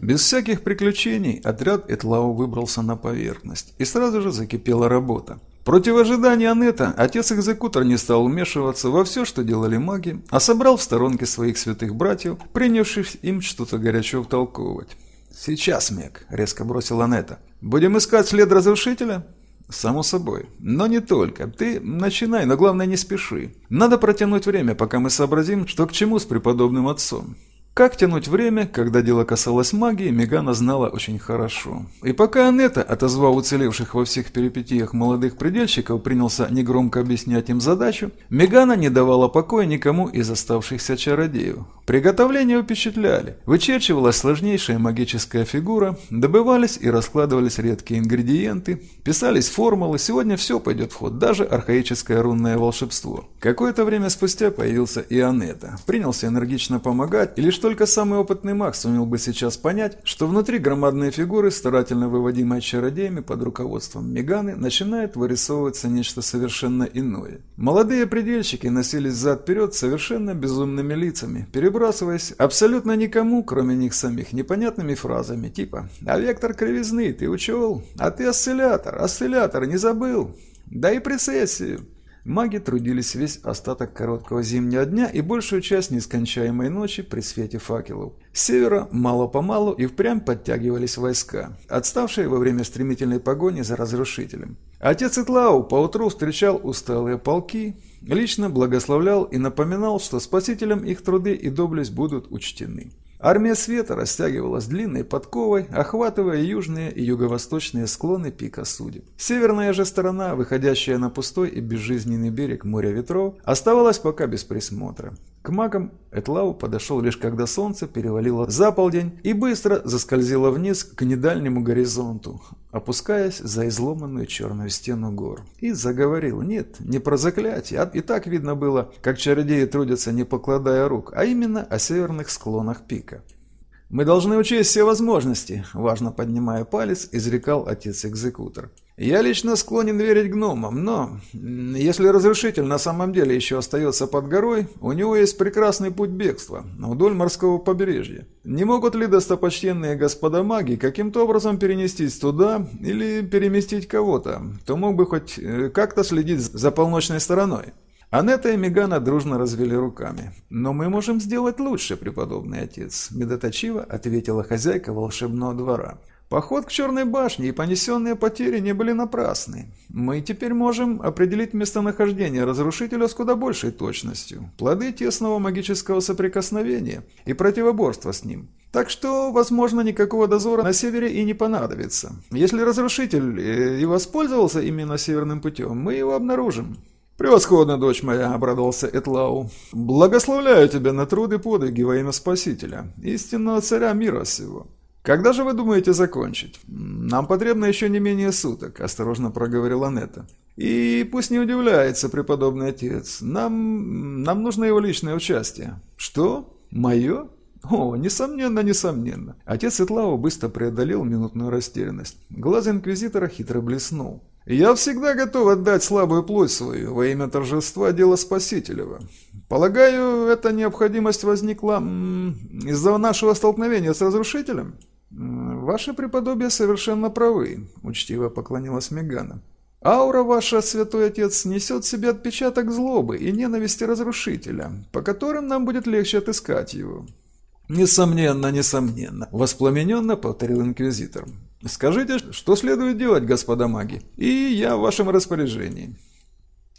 Без всяких приключений отряд Этлау выбрался на поверхность, и сразу же закипела работа. Против ожидания Анетта отец-экзекутор не стал вмешиваться во все, что делали маги, а собрал в сторонке своих святых братьев, принявшись им что-то горячо втолковывать. «Сейчас, Мег», — резко бросил Анетта. «Будем искать след разрушителя?» «Само собой. Но не только. Ты начинай, но главное не спеши. Надо протянуть время, пока мы сообразим, что к чему с преподобным отцом. Как тянуть время, когда дело касалось магии, Мегана знала очень хорошо. И пока Анетта, отозвав уцелевших во всех перипетиях молодых предельщиков, принялся негромко объяснять им задачу, Мегана не давала покоя никому из оставшихся чародеев. Приготовления впечатляли. Вычерчивалась сложнейшая магическая фигура, добывались и раскладывались редкие ингредиенты, писались формулы, сегодня все пойдет в ход, даже архаическое рунное волшебство. Какое-то время спустя появился и Анетта. Принялся энергично помогать, и лишь только самый опытный маг сумел бы сейчас понять, что внутри громадные фигуры, старательно выводимые чародеями под руководством Меганы, начинает вырисовываться нечто совершенно иное. Молодые предельщики носились зад-вперед совершенно безумными лицами, перебрасываясь абсолютно никому, кроме них самих, непонятными фразами, типа «А вектор кривизны ты учел? А ты осциллятор, осциллятор не забыл? Да и прецессию!» Маги трудились весь остаток короткого зимнего дня и большую часть нескончаемой ночи при свете факелов. С севера мало-помалу и впрямь подтягивались войска, отставшие во время стремительной погони за разрушителем. Отец Итлау поутру встречал усталые полки, лично благословлял и напоминал, что спасителям их труды и доблесть будут учтены. Армия света растягивалась длинной подковой, охватывая южные и юго-восточные склоны пика судеб. Северная же сторона, выходящая на пустой и безжизненный берег моря ветров, оставалась пока без присмотра. К магам Этлау подошел лишь когда солнце перевалило за полдень и быстро заскользило вниз к недальнему горизонту, опускаясь за изломанную черную стену гор. И заговорил, нет, не про заклятие, а и так видно было, как чародеи трудятся не покладая рук, а именно о северных склонах пика. «Мы должны учесть все возможности», – важно поднимая палец, изрекал отец-экзекутор. «Я лично склонен верить гномам, но если разрушитель на самом деле еще остается под горой, у него есть прекрасный путь бегства вдоль морского побережья. Не могут ли достопочтенные господа маги каким-то образом перенестись туда или переместить кого-то, кто мог бы хоть э, как-то следить за полночной стороной?» Анетта и Мегана дружно развели руками. «Но мы можем сделать лучше, преподобный отец», – медоточиво ответила хозяйка волшебного двора. «Поход к Черной башне и понесенные потери не были напрасны. Мы теперь можем определить местонахождение разрушителя с куда большей точностью, плоды тесного магического соприкосновения и противоборства с ним. Так что, возможно, никакого дозора на севере и не понадобится. Если разрушитель э, и воспользовался именно северным путем, мы его обнаружим». «Превосходно, дочь моя!» – обрадовался Этлау. «Благословляю тебя на труды подвиги во имя Спасителя, истинного царя мира сего. Когда же вы думаете закончить? Нам потребно еще не менее суток», – осторожно проговорила Нета. «И пусть не удивляется преподобный отец, нам, нам нужно его личное участие». «Что? Мое?» «О, несомненно, несомненно». Отец Итлау быстро преодолел минутную растерянность. Глаз инквизитора хитро блеснул. Я всегда готов отдать слабую плоть свою во имя торжества дела Спасителева. Полагаю, эта необходимость возникла из-за нашего столкновения с разрушителем? Ваше преподобие совершенно правы, учтиво поклонилась Мегана. Аура ваша, святой отец, несет в себе отпечаток злобы и ненависти разрушителя, по которым нам будет легче отыскать его. «Несомненно, несомненно», – воспламененно повторил инквизитор. Скажите, что следует делать, господа маги, и я в вашем распоряжении».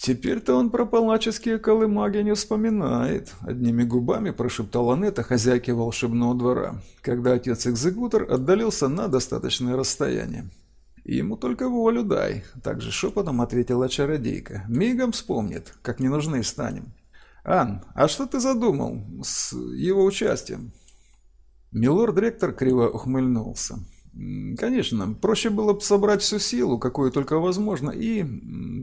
«Теперь-то он про палаческие колымаги не вспоминает», — одними губами прошептала Нета хозяйке волшебного двора, когда отец-экзекутор отдалился на достаточное расстояние. «Ему только волю дай», — также шепотом ответила чародейка. «Мигом вспомнит, как не нужны станем». «Ан, а что ты задумал с его участием?» Милорд-ректор криво ухмыльнулся. Конечно, проще было бы собрать всю силу, какую только возможно, и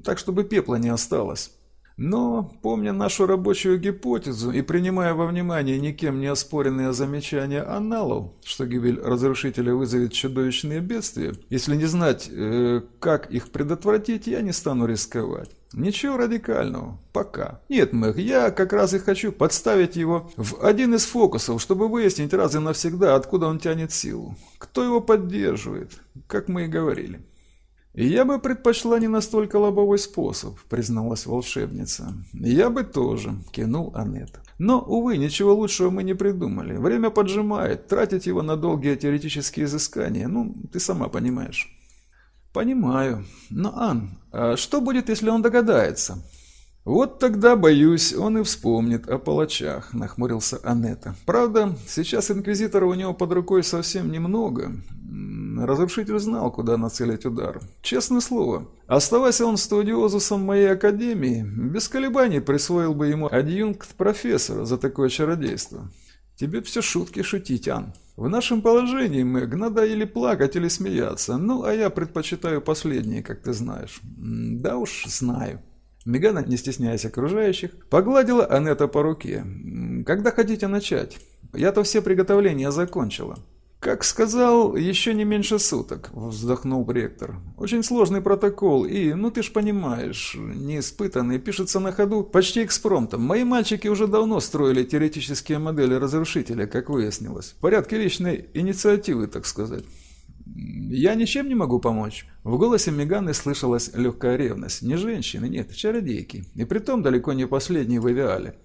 так, чтобы пепла не осталось. Но, помня нашу рабочую гипотезу и принимая во внимание никем не оспоренные замечания аналов, что гибель разрушителя вызовет чудовищные бедствия, если не знать, э, как их предотвратить, я не стану рисковать. Ничего радикального. Пока. Нет, Мэг, я как раз и хочу подставить его в один из фокусов, чтобы выяснить раз и навсегда, откуда он тянет силу. Кто его поддерживает, как мы и говорили. «Я бы предпочла не настолько лобовой способ», — призналась волшебница. «Я бы тоже», — кинул Аннет. «Но, увы, ничего лучшего мы не придумали. Время поджимает. Тратить его на долгие теоретические изыскания, ну, ты сама понимаешь». «Понимаю. Но, Ан, а что будет, если он догадается?» «Вот тогда, боюсь, он и вспомнит о палачах», — нахмурился Анетта. «Правда, сейчас инквизитора у него под рукой совсем немного. Разрушитель знал, куда нацелить удар. Честное слово, оставайся он студиозусом моей академии, без колебаний присвоил бы ему адъюнкт профессора за такое чародейство. Тебе все шутки шутить, Ан. В нашем положении, Мэг, надо или плакать, или смеяться. Ну, а я предпочитаю последнее, как ты знаешь. Да уж, знаю. Мегана, не стесняясь окружающих, погладила Анетта по руке. «Когда хотите начать? Я-то все приготовления закончила». «Как сказал, еще не меньше суток», – вздохнул ректор. «Очень сложный протокол и, ну ты ж понимаешь, неиспытанный, пишется на ходу почти экспромтом. Мои мальчики уже давно строили теоретические модели разрушителя, как выяснилось. В порядке личной инициативы, так сказать». «Я ничем не могу помочь». В голосе Меганы слышалась легкая ревность. Не женщины, нет, чародейки. И притом далеко не последней в Эвиале.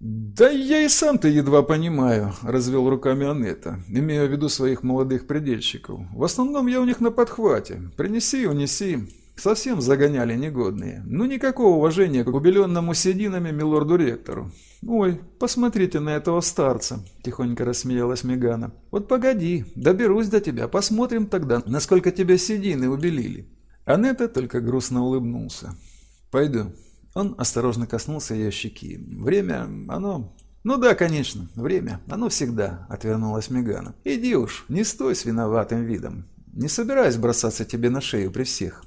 «Да я и сам-то едва понимаю», – развел руками Анетта, имея в виду своих молодых предельщиков. «В основном я у них на подхвате. Принеси, унеси. Совсем загоняли негодные. Ну никакого уважения к убеленному сединами милорду-ректору. «Ой, посмотрите на этого старца», – тихонько рассмеялась Мегана. «Вот погоди, доберусь до тебя, посмотрим тогда, насколько тебя седины убелили». Анетта только грустно улыбнулся. «Пойду». Он осторожно коснулся ее щеки. «Время, оно...» «Ну да, конечно, время, оно всегда», — отвернулась Мегана. «Иди уж, не стой с виноватым видом. Не собираюсь бросаться тебе на шею при всех».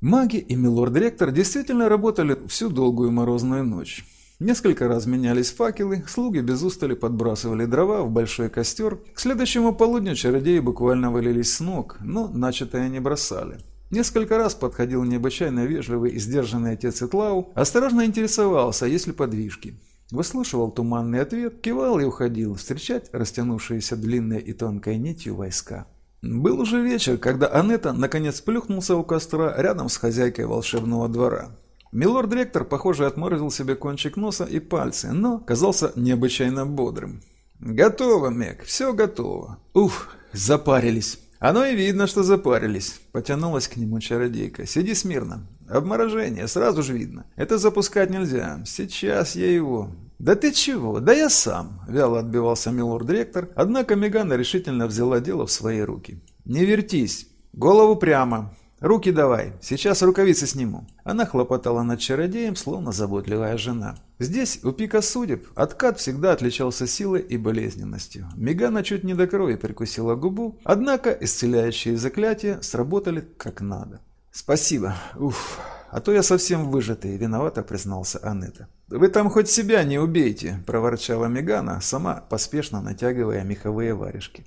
Маги и милорд-ректор действительно работали всю долгую морозную ночь. Несколько раз менялись факелы, слуги без устали подбрасывали дрова в большой костер. К следующему полудню чародеи буквально валились с ног, но начатое не бросали. Несколько раз подходил необычайно вежливый и сдержанный отец Итлау, осторожно интересовался, есть ли подвижки. Выслушивал туманный ответ, кивал и уходил встречать растянувшиеся длинной и тонкой нитью войска. Был уже вечер, когда Анетта наконец плюхнулся у костра рядом с хозяйкой волшебного двора. Милорд-ректор, похоже, отморозил себе кончик носа и пальцы, но казался необычайно бодрым. «Готово, Мек, все готово. Уф, запарились». «Оно и видно, что запарились», — потянулась к нему чародейка. «Сиди смирно. Обморожение, сразу же видно. Это запускать нельзя. Сейчас я его...» «Да ты чего? Да я сам!» — вяло отбивался милорд-ректор, однако Мегана решительно взяла дело в свои руки. «Не вертись! Голову прямо! «Руки давай, сейчас рукавицы сниму». Она хлопотала над чародеем, словно заботливая жена. Здесь, у пика судеб, откат всегда отличался силой и болезненностью. Мегана чуть не до крови прикусила губу, однако исцеляющие заклятия сработали как надо. «Спасибо. Уф, а то я совсем выжатый», — виновато признался Анетта. «Вы там хоть себя не убейте», — проворчала Мегана, сама поспешно натягивая меховые варежки.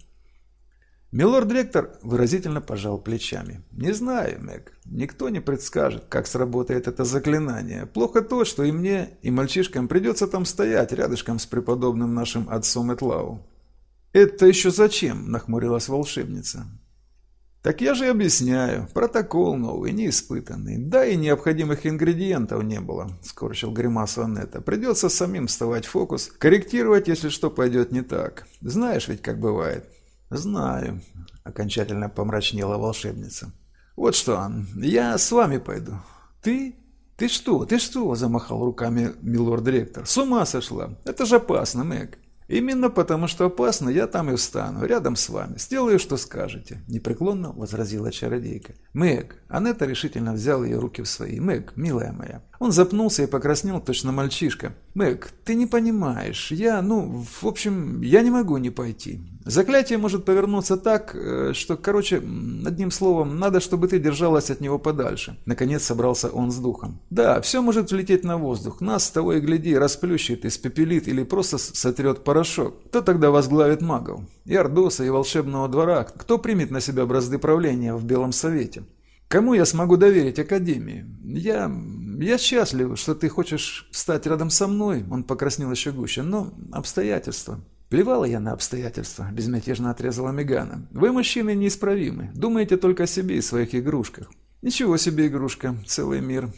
Милорд-ректор выразительно пожал плечами. «Не знаю, Мэг. Никто не предскажет, как сработает это заклинание. Плохо то, что и мне, и мальчишкам придется там стоять рядышком с преподобным нашим отцом Этлау». «Это еще зачем?» – нахмурилась волшебница. «Так я же объясняю. Протокол новый, неиспытанный. Да и необходимых ингредиентов не было», – скорчил гримасу Анетта. «Придется самим вставать в фокус, корректировать, если что пойдет не так. Знаешь ведь, как бывает». «Знаю», — окончательно помрачнела волшебница. «Вот что, я с вами пойду». «Ты? Ты что? Ты что?» – замахал руками милорд-ректор. «С ума сошла! Это же опасно, Мэг!» «Именно потому, что опасно, я там и встану, рядом с вами. Сделаю, что скажете», – непреклонно возразила чародейка. «Мэг». Анетта решительно взял ее руки в свои. «Мэг, милая моя». Он запнулся и покраснел точно мальчишка, Мэг, ты не понимаешь. Я, ну, в общем, я не могу не пойти. Заклятие может повернуться так, э, что, короче, одним словом, надо, чтобы ты держалась от него подальше. Наконец собрался он с духом. Да, все может влететь на воздух. Нас, того и гляди, расплющит, испепелит или просто сотрет порошок. Кто тогда возглавит магов? И Ордоса, и волшебного двора. Кто примет на себя бразды правления в Белом Совете? Кому я смогу доверить Академии? Я... я счастлив, что ты хочешь стать рядом со мной, он покраснел еще гуще, но обстоятельства. Плевала я на обстоятельства, безмятежно отрезала Мегана. Вы, мужчины, неисправимы. Думаете только о себе и своих игрушках. Ничего себе игрушка, целый мир.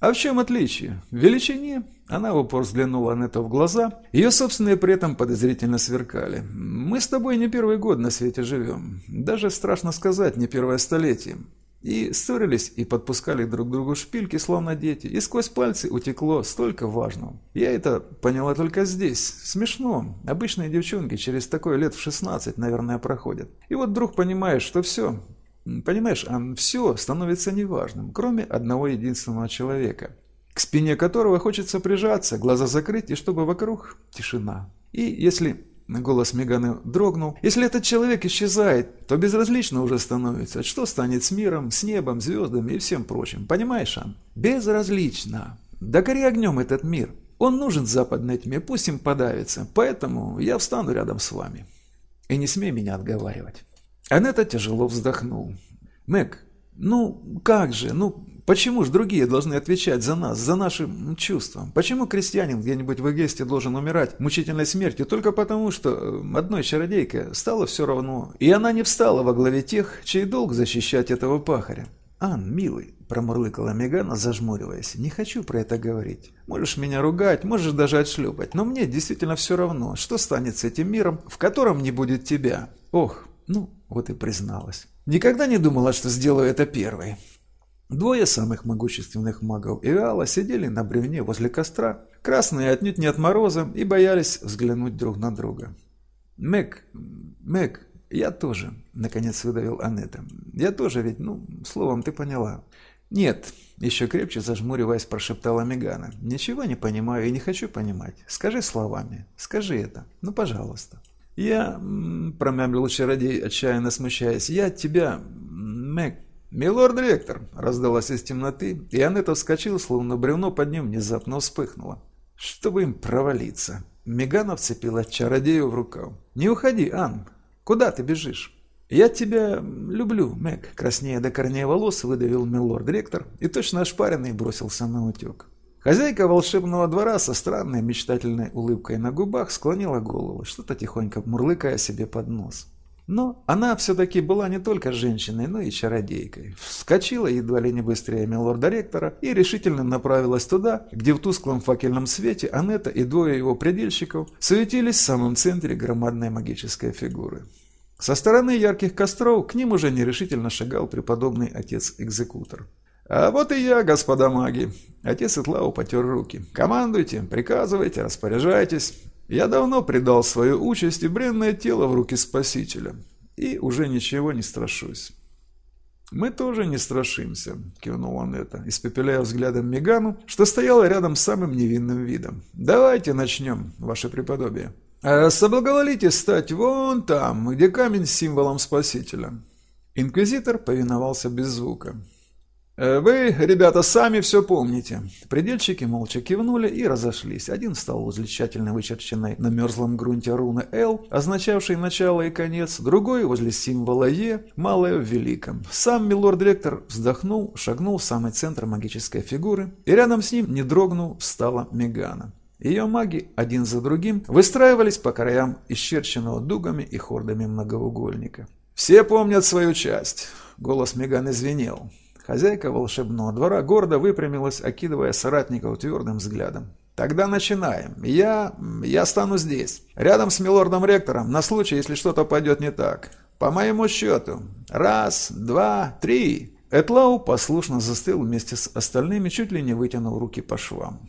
А в чем отличие? В величине? Она в упор взглянула это в глаза. Ее собственные при этом подозрительно сверкали. Мы с тобой не первый год на свете живем. Даже страшно сказать, не первое столетие. И ссорились и подпускали друг другу шпильки, словно дети, и сквозь пальцы утекло столько важного. Я это поняла только здесь. Смешно. Обычные девчонки через такое лет в 16, наверное, проходят. И вот вдруг понимаешь, что все, понимаешь, а все становится неважным, кроме одного единственного человека, к спине которого хочется прижаться, глаза закрыть, и чтобы вокруг тишина. И если Голос Меганы дрогнул. «Если этот человек исчезает, то безразлично уже становится. Что станет с миром, с небом, звездами и всем прочим? Понимаешь, Ан? Безразлично. Да гори огнем этот мир. Он нужен западной тьме, пусть им подавится. Поэтому я встану рядом с вами. И не смей меня отговаривать». Анетта тяжело вздохнул. «Мэг, ну как же, ну Почему же другие должны отвечать за нас, за наши чувства? Почему крестьянин где-нибудь в Эгесте должен умирать мучительной смертью только потому, что э, одной чародейке стало все равно, и она не встала во главе тех, чей долг защищать этого пахаря? «Ан, милый», – промурлыкала Мегана, зажмуриваясь, – «не хочу про это говорить. Можешь меня ругать, можешь даже отшлепать, но мне действительно все равно, что станет с этим миром, в котором не будет тебя. Ох, ну, вот и призналась. Никогда не думала, что сделаю это первой». Двое самых могущественных магов Иала сидели на бревне возле костра, красные отнюдь не от мороза, и боялись взглянуть друг на друга. «Мэг, Мэг, я тоже», — наконец выдавил Анетта. «Я тоже ведь, ну, словом, ты поняла». «Нет», — еще крепче зажмуриваясь, прошептала Мегана. «Ничего не понимаю и не хочу понимать. Скажи словами. Скажи это. Ну, пожалуйста». «Я...» — промямлил чародей, отчаянно смущаясь. «Я тебя... Мэг, «Милорд-ректор!» – раздалась из темноты, и Анетта вскочила, словно бревно под ним внезапно вспыхнуло. «Чтобы им провалиться!» Мегана вцепила чародею в рукав. «Не уходи, Ан! Куда ты бежишь?» «Я тебя люблю, Мэг!» – краснея до корней волос выдавил милорд-ректор и точно ошпаренный бросился на утек. Хозяйка волшебного двора со странной мечтательной улыбкой на губах склонила голову, что-то тихонько мурлыкая себе под нос. Но она все-таки была не только женщиной, но и чародейкой. Вскочила едва ли не быстрее милорда-ректора и решительно направилась туда, где в тусклом факельном свете Анетта и двое его предельщиков суетились в самом центре громадной магической фигуры. Со стороны ярких костров к ним уже нерешительно шагал преподобный отец-экзекутор. «А вот и я, господа маги!» Отец Итлау потер руки. «Командуйте, приказывайте, распоряжайтесь. Я давно предал свою участь и бренное тело в руки Спасителя, и уже ничего не страшусь. «Мы тоже не страшимся», — кивнул он это, испепеляя взглядом Мегану, что стояла рядом с самым невинным видом. «Давайте начнем, ваше преподобие. А соблаговолите стать вон там, где камень с символом Спасителя». Инквизитор повиновался без звука. Э, «Вы, ребята, сами все помните». Предельщики молча кивнули и разошлись. Один встал возле тщательно вычерченной на мерзлом грунте руны «Л», означавшей начало и конец, другой возле символа «Е», малое в великом. Сам милорд-ректор вздохнул, шагнул в самый центр магической фигуры, и рядом с ним, не дрогнув, встала Мегана. Ее маги один за другим выстраивались по краям исчерченного дугами и хордами многоугольника. «Все помнят свою часть», — голос Меганы звенел. Хозяйка волшебного двора гордо выпрямилась, окидывая соратников твердым взглядом. «Тогда начинаем. Я... я стану здесь, рядом с милордом-ректором, на случай, если что-то пойдет не так. По моему счету. Раз, два, три!» Этлау послушно застыл вместе с остальными, чуть ли не вытянул руки по швам.